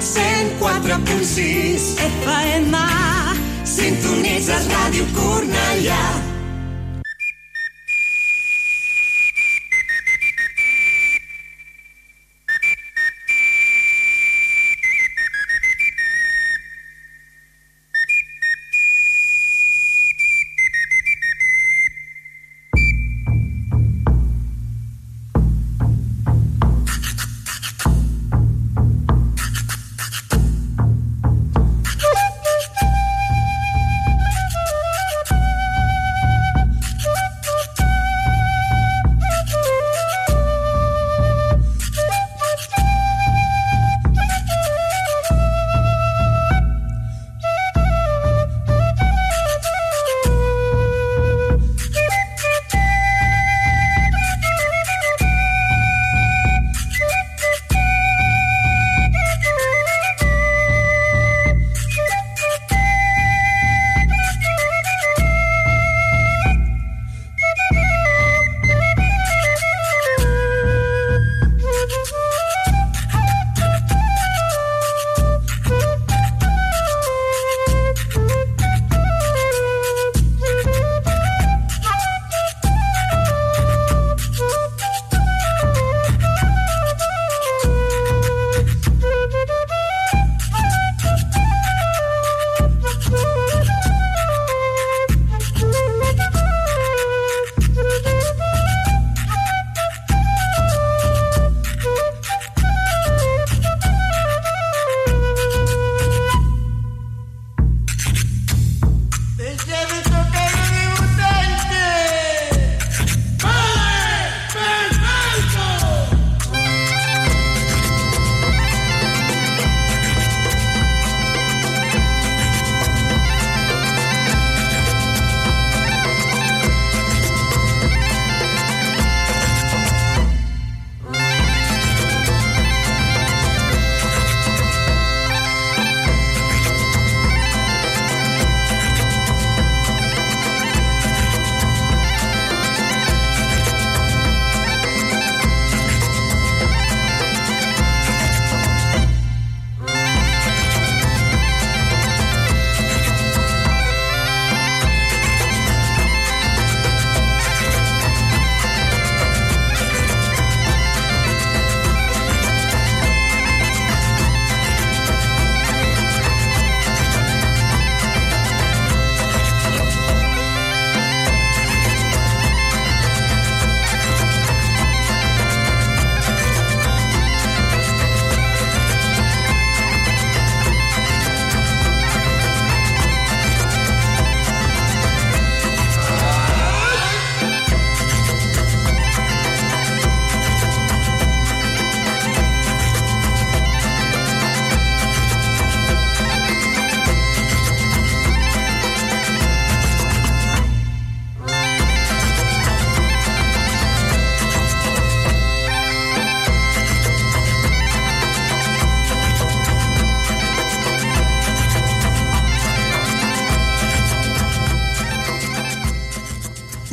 104.6 FM Sintonitzes Ràdio Cornellà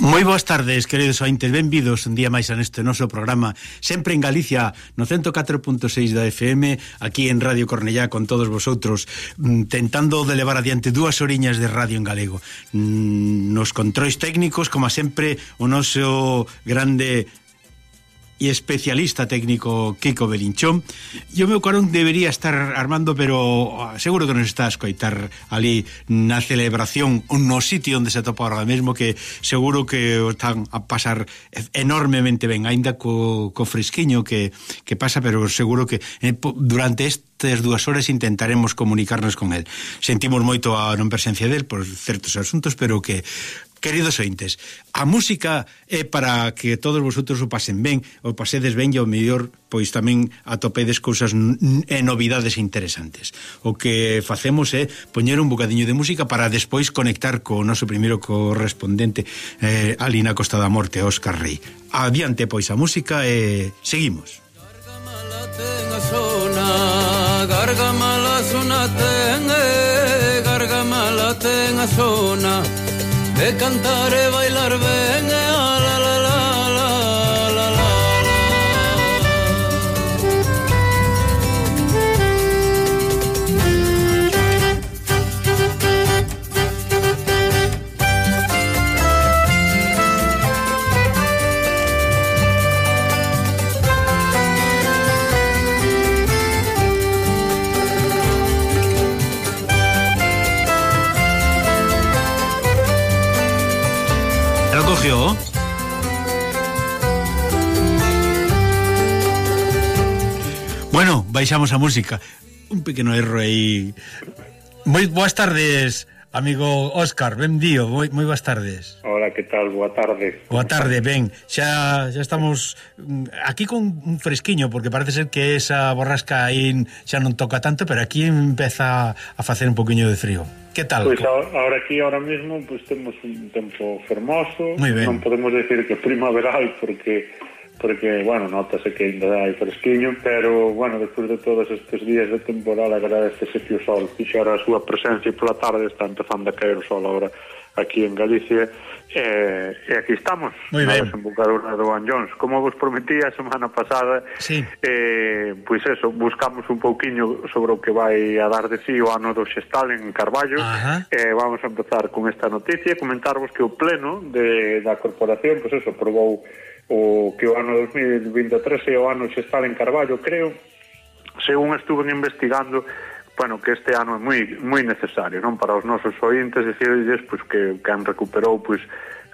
Moi boas tardes, queridos ointes, benvidos un día máis a neste noso programa Sempre en Galicia, no 104.6 da FM Aquí en Radio Cornellá con todos vosotros mm, Tentando de levar adiante dúas oriñas de radio en galego. Mm, nos controis técnicos, como sempre, o noso grande e especialista técnico Kiko Belinchón e o meu carón debería estar armando pero ah, seguro que nos está a escoitar ali na celebración no sitio onde se topa ahora mesmo que seguro que o están a pasar enormemente ben aínda co, co fresquiño que, que pasa pero seguro que eh, durante este estas dúas horas intentaremos comunicarnos con el. Sentimos moito a non presencia del por certos asuntos, pero que Queridos ointes, a música é para que todos vosotros o pasen ben, o pasedes ben e o mellor pois tamén atopedes cousas e novidades interesantes. O que facemos é poñer un bocadiño de música para despois conectar co noso primeiro correspondente eh, Alina Costa da Morte, Óscar Rey. Adiante pois a música e seguimos. Gargamala ten a zona, gargamala zona ten, gargamala ten a zona, de cantar e bailar ben e a baixamos a música. Un pequeno erro aí. Moi boas tardes, amigo Óscar, ben dío, moi, moi boas tardes. Hola, que tal? Boa tarde. Boa tarde, ben. Xa, xa estamos mm, aquí con un fresquiño, porque parece ser que esa borrasca aí xa non toca tanto, pero aquí empeza a facer un poquinho de frío. Que tal? Pois pues agora aquí, ahora mesmo, pues, temos un tempo fermoso. Non podemos decir que primaveral, porque porque, bueno, notase que ainda hai fresquiño, pero, bueno, despois de todos estes días de temporal agradecese que o sol fixara a súa presencia pola tarde, está empezando a caer o sol agora aquí en Galicia eh, e aquí estamos Muy na desembocadura do Anllóns como vos prometí a semana pasada sí. eh, pois eso, buscamos un pouquiño sobre o que vai a dar de sí o ano do Xestal en Carballo Ajá. eh, vamos a empezar con esta noticia comentarvos que o pleno de, da corporación pois eso, aprobou o que o ano 2023 é o ano xestal en Carballo, creo, según estuven investigando, bueno, que este ano é moi, moi necesario, non? Para os nosos ointes, dicirles, pois, que, que han recuperou, pois,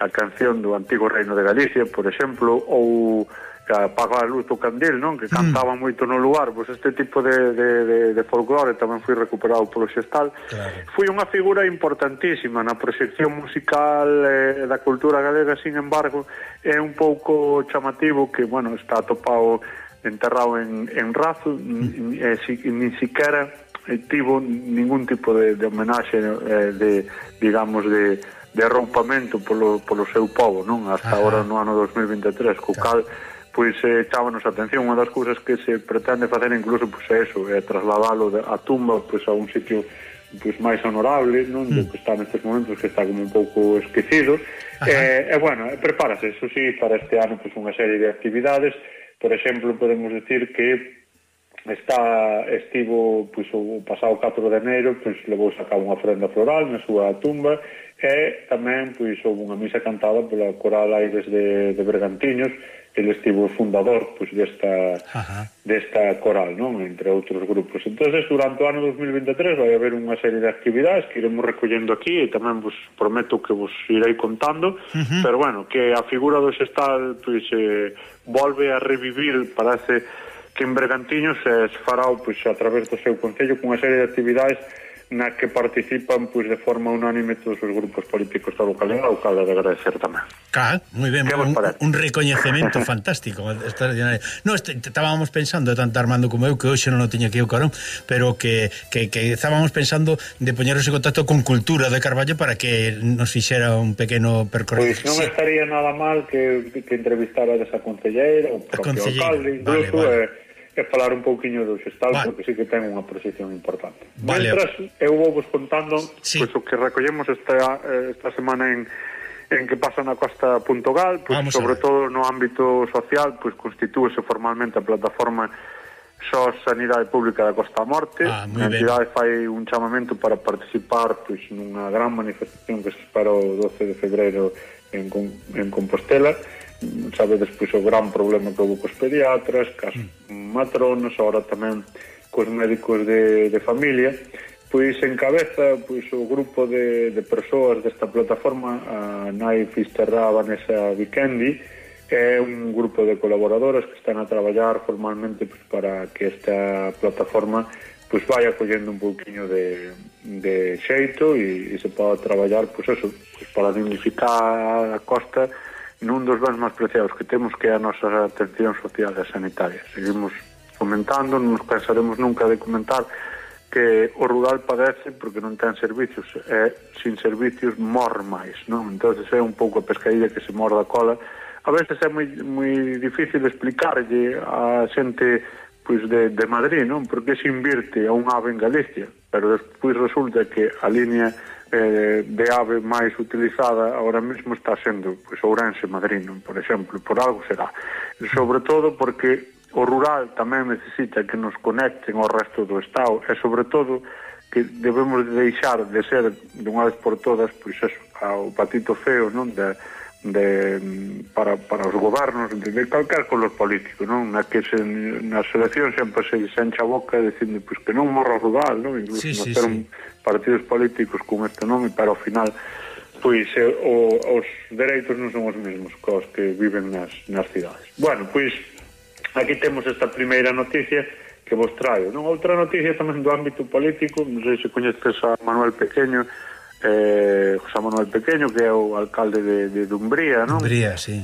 a canción do Antigo Reino de Galicia, por exemplo, ou que apaga a luz do candil, non? Que mm. cantaba mm. moito no lugar, pois este tipo de, de, de, de folclore tamén foi recuperado polo xestal. Claro. Foi unha figura importantísima na proxección musical eh, da cultura galega, sin embargo, é un pouco chamativo que, bueno, está atopado enterrado en, en Razo, mm. eh, si, nin siquiera eh, tivo ningún tipo de, de homenaxe eh, de, digamos, de de rompamento polo, polo seu povo, non? Hasta Ajá. ahora no ano 2023, co cal pois eh, chábanos a atención unha das cousas que se pretende facer incluso pois é eso, é trasladalo a tumba pois a un sitio pois máis honorable, non? Mm. Do que está nestes momentos que está como un pouco esquecido. Eh, E, bueno, prepárase, eso sí, para este ano pois unha serie de actividades. Por exemplo, podemos decir que está estivo pois, o pasado 4 de enero pois, levou a cabo unha ofrenda floral na súa tumba e tamén pois houve unha misa cantada pola coral Aires de, de Bergantiños ele estivo fundador pois, desta, Ajá. desta coral, non? entre outros grupos. entonces durante o ano 2023 vai haber unha serie de actividades que iremos recollendo aquí e tamén vos prometo que vos irei contando, uh -huh. pero bueno, que a figura do xestal pois, eh, volve a revivir, parece que en Bergantiños se fará pois, a través do seu concello cunha serie de actividades na que participan pois de forma unánime todos os grupos políticos da localidade, o cal de agradecer tamén. Ca, moi ben, un, un recoñecemento fantástico, extraordinario. No, estábamos pensando tanto Armando como eu que hoxe non o tiña aquí o carón, pero que, que, que estábamos pensando de poñeros en contacto con Cultura de Carballo para que nos fixera un pequeno percorrido. Pois non sí. estaría nada mal que, que entrevistara a esa concelleira, o propio alcalde, incluso, vale, vale. Eh, e falar un pouquiño do xestal vale. porque sí que ten unha posición importante. Vale. Mientras, eu vou vos contando sí. pois, pues, o que recollemos esta, eh, esta semana en, en que pasa na Costa Puntogal, pois, pues, sobre todo no ámbito social, pois pues, constitúese formalmente a plataforma SOS Sanidade Pública da Costa Morte. Ah, a entidade fai un chamamento para participar pois, nunha gran manifestación que se espera o 12 de febreiro en, en Compostela. Uh sabedes pois o gran problema que houve cos pediatras, cas matronas, agora tamén cos médicos de, de familia, pois encabeza pois o grupo de, de persoas desta plataforma, a Nai Fisterra Vanessa Vikendi, é un grupo de colaboradoras que están a traballar formalmente pois, para que esta plataforma pois vai acollendo un pouquiño de, de xeito e, e se poda traballar pois eso, pois para dignificar a costa nun dos bens máis preciados que temos que é a nosa atención social e sanitaria. Seguimos comentando, non nos cansaremos nunca de comentar que o rural padece porque non ten servicios, e sin servicios mor máis, non? Entonces é un pouco a pescadilla que se morda a cola. A veces é moi, moi difícil explicarlle a xente pois de, de Madrid, non? Porque se invirte a un ave en Galicia, pero despois resulta que a línea eh, de ave máis utilizada ahora mesmo está sendo pois, Ourense Madrino, por exemplo, por algo será. Sobre todo porque o rural tamén necesita que nos conecten ao resto do Estado e sobre todo que debemos deixar de ser de unha vez por todas pois eso, ao patito feo non da, de, para, para os gobernos de, de calcar con os políticos non? na que se, nas eleccións sempre se encha a boca dicindo pois, que non morra rural non? incluso sí, sí, sí. partidos políticos con este nome para ao final pois eh, o, os dereitos non son os mesmos que os que viven nas, nas cidades bueno, pois aquí temos esta primeira noticia que vos traio non? outra noticia tamén do ámbito político non sei se coñeces a Manuel Pequeño eh, José Manuel Pequeño, que é o alcalde de, de Dumbría, non? Dumbría, sí.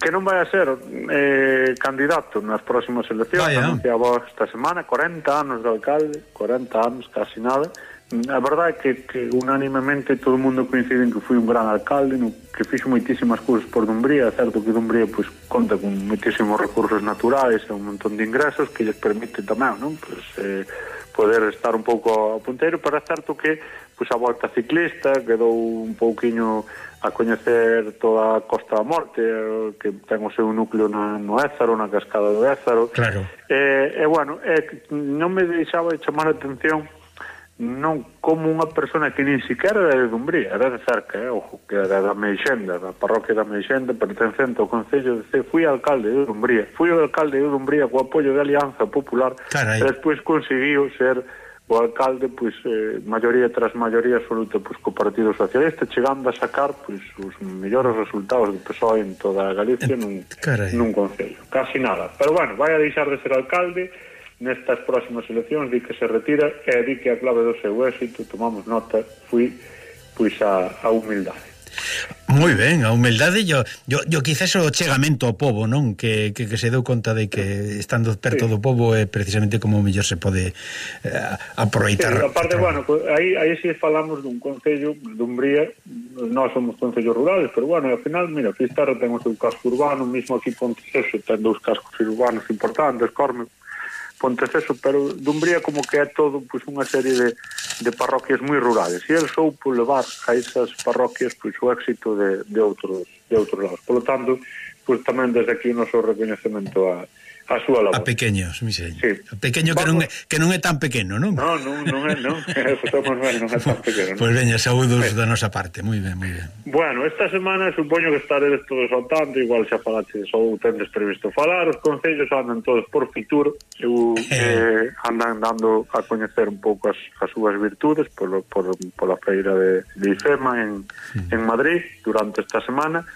Que non vai a ser eh, candidato nas próximas eleccións, Vaya. anunciaba esta semana, 40 anos de alcalde, 40 anos, casi nada. A verdade é que, que unánimemente todo o mundo coincide en que foi un gran alcalde, no, que fixo moitísimas cousas por Dumbría, certo que Dumbría pois, conta con moitísimos recursos naturais e un montón de ingresos que lles permite tamén non? Pois, eh, poder estar un pouco ao punteiro, pero é certo que pois, a volta ciclista quedou un pouquiño a coñecer toda a Costa da Morte, que ten o seu núcleo na, no Ézaro, na Cascada do Ézaro. Claro. E, eh, e eh, bueno, eh, non me deixaba de chamar a atención non como unha persona que nin sequera era de Dumbría, era de cerca, eh, ojo, que era da Meixenda, da parroquia da Meixenda, pertencente ao Concello de C, fui alcalde de Dumbría, fui o alcalde de Dumbría co apoio da Alianza Popular, Carai. e despois conseguiu ser o alcalde, pois, eh, maioría tras maioría absoluta, pois, co Partido Socialista, chegando a sacar, pois, os mellores resultados do PSOE en toda Galicia nun, Carai. nun Concello, casi nada. Pero, bueno, vai a deixar de ser alcalde, nestas próximas eleccións di que se retira e di que a clave do seu éxito, tomamos nota, foi pois a, a humildade. Moi ben, a humildade yo, yo, yo quizás o chegamento ao pobo, non? Que, que, que se deu conta de que estando perto sí. do pobo é precisamente como mellor se pode eh, aproveitar. Sí, aparte, bueno, pues, aí, aí si falamos dun concello de Umbría, nós somos concellos rurales, pero bueno, ao final, mira, Fisterra ten o seu casco urbano, mismo aquí Ponteceso ten dous cascos urbanos importantes, Corme, Ponteceso, pero Dumbría como que é todo pois, unha serie de, de parroquias moi rurales e el soupo levar a esas parroquias pois, o éxito de, de, outros, de outros lados. Polo tanto, pois tamén desde aquí o noso reconhecemento a, a súa labor. A pequeños, misei. Sí. A pequeño que non, é, que non é tan pequeno, non? Non, non, non é, non. Somos ben, non é tan pequeno. Pois pues veña, saúdos da nosa parte. Moi ben, moi ben. Bueno, esta semana supoño que estaredes todos ao tanto, igual xa falaches ou tendes previsto falar, os concellos andan todos por Fitur, eu, eh, eh andan dando a coñecer un pouco as, as súas virtudes por, por, pola feira de, de IFEMA en, sí. en Madrid durante esta semana,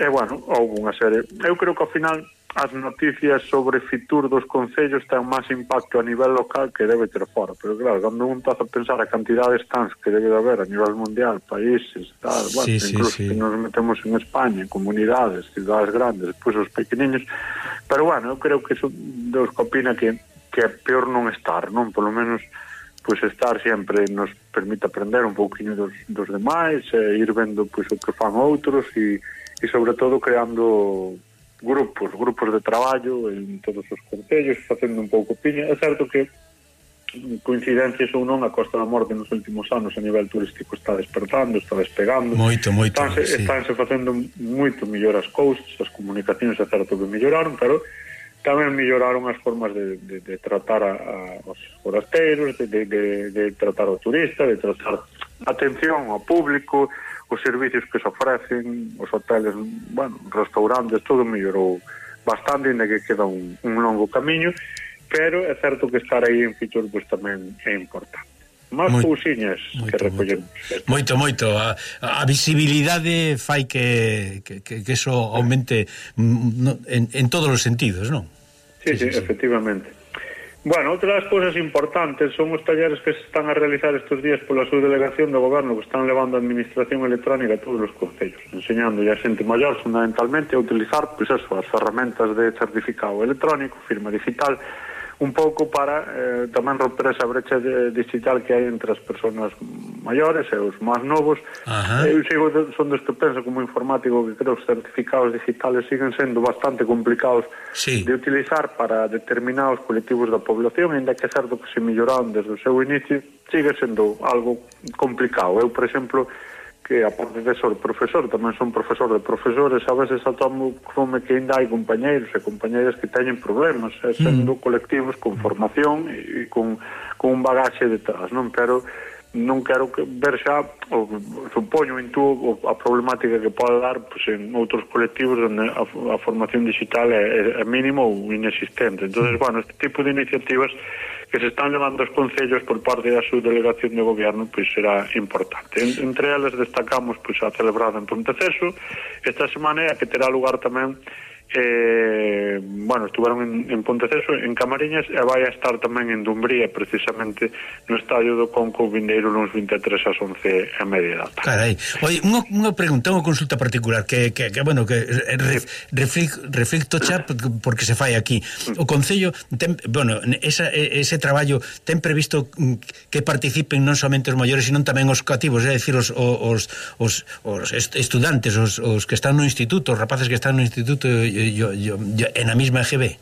e, bueno, houve unha serie. Eu creo que ao final as noticias sobre Fitur dos concellos ten máis impacto a nivel local que debe ter fora, pero claro, cando un estás a pensar a cantidad de stands que debe de haber a nivel mundial, países, tal, sí, bueno, sí, incluso sí. que nos metemos en España, comunidades, cidades grandes, pois os pequeniños, pero bueno, eu creo que son dos que opina que, que é peor non estar, non? Por lo menos pois estar sempre nos permite aprender un pouquiño dos, dos demais, e ir vendo pois, o que fan outros e e sobre todo creando grupos, grupos de traballo en todos os concellos, facendo un pouco piña. É certo que mm, coincidencias ou non, a Costa da Morte nos últimos anos a nivel turístico está despertando, está despegando. Moito, moito. Estánse, sí. estánse facendo moito mellor as cousas, as comunicacións é certo que melloraron, pero tamén melloraron as formas de, de, de tratar a, a, os forasteiros, de, de, de, de tratar ao turista, de tratar atención ao público, os servicios que se ofrecen, os hoteles, bueno, restaurantes, todo mellorou bastante, ainda que queda un, un longo camiño, pero é certo que estar aí en Fitur pues, tamén é importante. Más Moi, cousiñas moito, que recollemos. Moito, moito. A, a visibilidade fai que, que, que, que eso aumente mm, no, en, en todos os sentidos, non? Sí, sí, sí, sí, efectivamente. Bueno, outra das cousas importantes son os talleres que se están a realizar estes días pola subdelegación do goberno que están levando a administración electrónica a todos os concellos, enseñando a xente maior fundamentalmente a utilizar pois eso, as ferramentas de certificado electrónico, firma digital, un pouco para eh, tamén romper esa brecha eh, de, digital que hai entre as persoas maiores e os máis novos. Ajá. Eh, eu sigo, son dos que penso como informático que creo que os certificados digitales siguen sendo bastante complicados sí. de utilizar para determinados colectivos da población, ainda que é certo que se melloraron desde o seu inicio, sigue sendo algo complicado. Eu, por exemplo, que aparte de ser profesor, tamén son profesor de profesores, a veces atomo como que ainda hai compañeiros e compañeiras que teñen problemas, eh, mm. sendo mm. colectivos con formación e con, con un bagaxe detrás, non? Pero non quero que ver xa o, supoño intuo a problemática que pode dar pois, en outros colectivos onde a, a formación digital é, é mínimo ou inexistente. Entonces bueno, este tipo de iniciativas que se están levando os concellos por parte da súa delegación de goberno pois será importante. En, entre elas destacamos pois, a celebrada en Ponteceso. Esta semana é a que terá lugar tamén eh, bueno, estuveron en, en Ponteceso, en Camariñas e vai a estar tamén en Dumbría precisamente no estadio do Conco Vindeiro nos 23 ás 11 a media data. Carai, oi, unha, unha pregunta, unha consulta particular que, que, que bueno, que ref, reflic, reflicto xa porque se fai aquí. O Concello, ten, bueno, esa, ese traballo ten previsto que participen non somente os maiores, sino tamén os cativos, é dicir, os, os, os, os estudantes, os, os que están no instituto, os rapaces que están no instituto e Eh, yo, yo, yo, en a mesma EGB?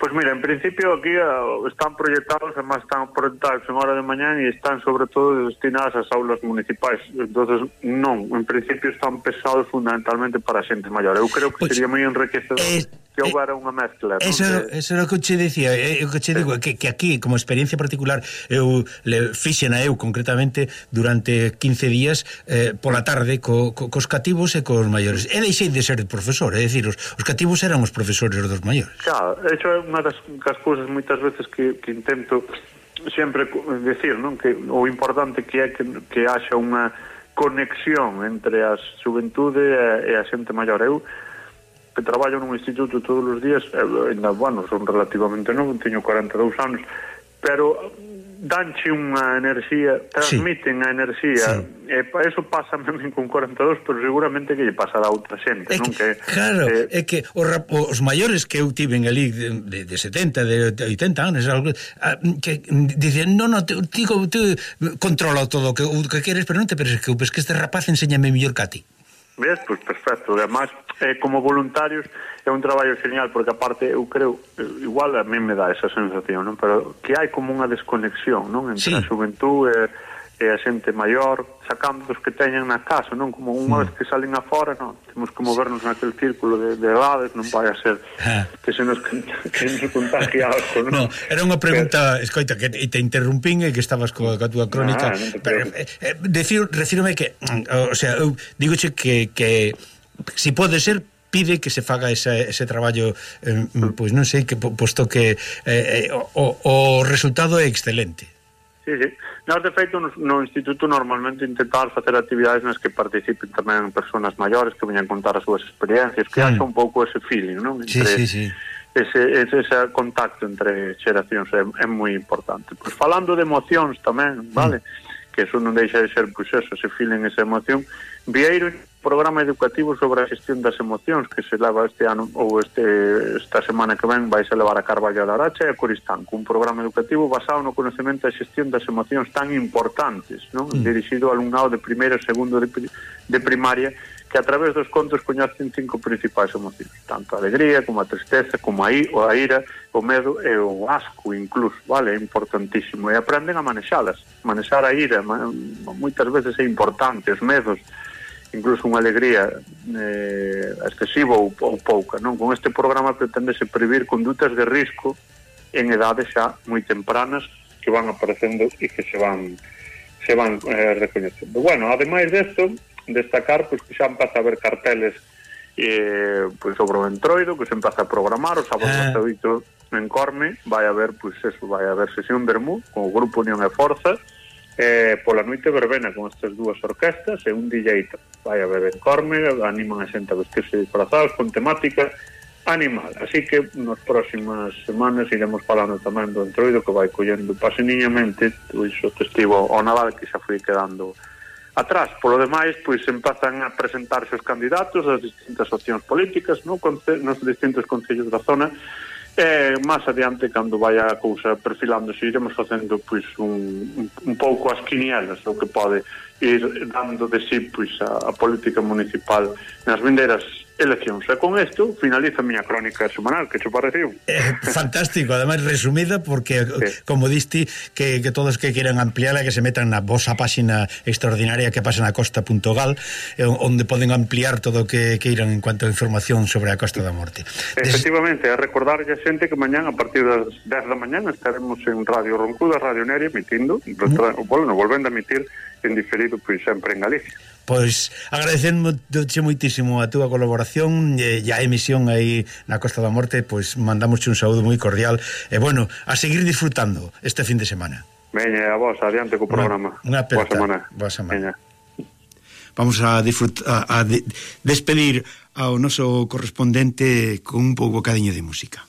Pois mira, en principio aquí eh, están proyectados, además están proyectados en hora de mañá e están sobre todo destinadas ás aulas municipais. entonces non, en principio están pesados fundamentalmente para a xente maior. Eu creo que pues, sería moi enriquecedor. Eh, que eh, houbera unha mezcla. Eso, porque... eso era o que che dicía, é, eh, o que che digo, que, que aquí, como experiencia particular, eu le fixen a eu concretamente durante 15 días eh, pola tarde co, co, cos cativos e cos maiores. E deixei de ser profesor, é dicir, os, os cativos eran os profesores dos maiores. Claro, eso é unha das, das cousas moitas veces que, que intento sempre decir, non? Que o importante que é que, que haxa unha conexión entre as xuventude e a xente maior. Eu que traballo nun instituto todos os días, ainda, bueno, son relativamente novo, teño 42 anos, pero danche unha enerxía, transmiten sí. a enerxía. Sí. E eh, eso pasa tamén con 42, pero seguramente que lle pasará a outra xente, é que, non? Que, claro, eh, é que os, os maiores que eu tiven ali de, de, de 70, de, de 80 anos, algo, a, que dicen, "Non, non, te, tico, te controla todo o que, o que queres, pero non te penses que, pues, que este rapaz enséñame mellor que a ti." Ves, pois pues perfecto, e además eh, como voluntarios é un traballo genial porque aparte eu creo igual a mí me dá esa sensación non? pero que hai como unha desconexión non? entre sí. a xuventude e, e a xente maior sacando os que teñen na casa non como unha vez mm. que salen afora non? temos que movernos naquel círculo de, de edades non vai a ser que se nos, que nos contagie algo non? No, era unha pregunta, pero... escoita que te interrumpín e que estabas coa, coa túa crónica nah, no pero, eh, eh, decir, refírome que o sea, eu digoche que, que si pode ser pide que se faga ese, ese traballo eh, mm, pois pues non sei que posto que eh, eh, o, o resultado é excelente Sí, sí. Nós, de feito, no, no Instituto normalmente intentar facer actividades nas que participen tamén persoas maiores que veñan contar as súas experiencias, que claro. haxa un pouco ese feeling, non? Entre, sí, sí, sí. Ese, ese, ese contacto entre xeracións é, é moi importante. Pois falando de emocións tamén, mm. vale? Mm. Que eso non deixa de ser, pois, eso, ese feeling, esa emoción. Vieiro programa educativo sobre a xestión das emocións que se leva este ano ou este, esta semana que ven vai se levar a Carballo da Aracha e a Coristán un programa educativo basado no conocemento da xestión das emocións tan importantes non? Mm. dirixido ao alumnado de primeiro e segundo de, de primaria que a través dos contos coñecen cinco principais emocións tanto a alegría como a tristeza como a, i, a ira, o medo e o asco incluso, vale? é importantísimo e aprenden a manexalas manexar a ira moitas veces é importante os medos incluso unha alegría eh, excesiva ou, ou pouca. Non? Con este programa preténdese previr condutas de risco en edades xa moi tempranas que van aparecendo e que se van se van eh, recoñecendo. Bueno, ademais desto, destacar pois, que xa empeza a haber carteles eh, pois, sobre o entroido, que se empeza a programar, o sábado ah. eh. pasado en Corme, vai haber, pois, eso, vai haber sesión vermú con o grupo Unión e Forza, eh, pola noite verbena con estas dúas orquestas e un DJ vai a beber corme, animan a xente a vestirse disfrazados con temática animal. Así que nas próximas semanas iremos falando tamén do entroido que vai collendo paseniñamente iso pois, testigo ao Naval que xa foi quedando atrás. Polo demais, pois empazan a presentarse os candidatos das distintas opcións políticas no, nos distintos concellos da zona E máis adiante, cando vai a cousa perfilándose, iremos facendo pois, un, un pouco as quinielas, o que pode ir dando de sí pois, a, a política municipal nas vindeiras eleccións. E con isto finaliza a miña crónica semanal, que che pareceu? Eh, fantástico, ademais resumida porque eh, sí. como diste que, que todos que quieran ampliarla que se metan na vosa páxina extraordinaria que pasa na costa.gal eh, onde poden ampliar todo o que queiran en cuanto a información sobre a Costa da Morte. Efectivamente, Des... a recordarlle a xente que mañán a partir das 10 da mañán estaremos en Radio Roncuda, Radio Neria emitindo, mm. Bueno, volvendo a emitir en diferido pois sempre en Galicia. Pois agradecéndoche moitísimo a túa colaboración e, e a emisión aí na Costa da Morte, pois mandamos un saúdo moi cordial e bueno, a seguir disfrutando este fin de semana. Veña, a vos, adiante co programa. Unha, unha Boa semana. Boa semana. Veña. Vamos a, disfrutar, a, a de, despedir ao noso correspondente con un pouco cadiño de música.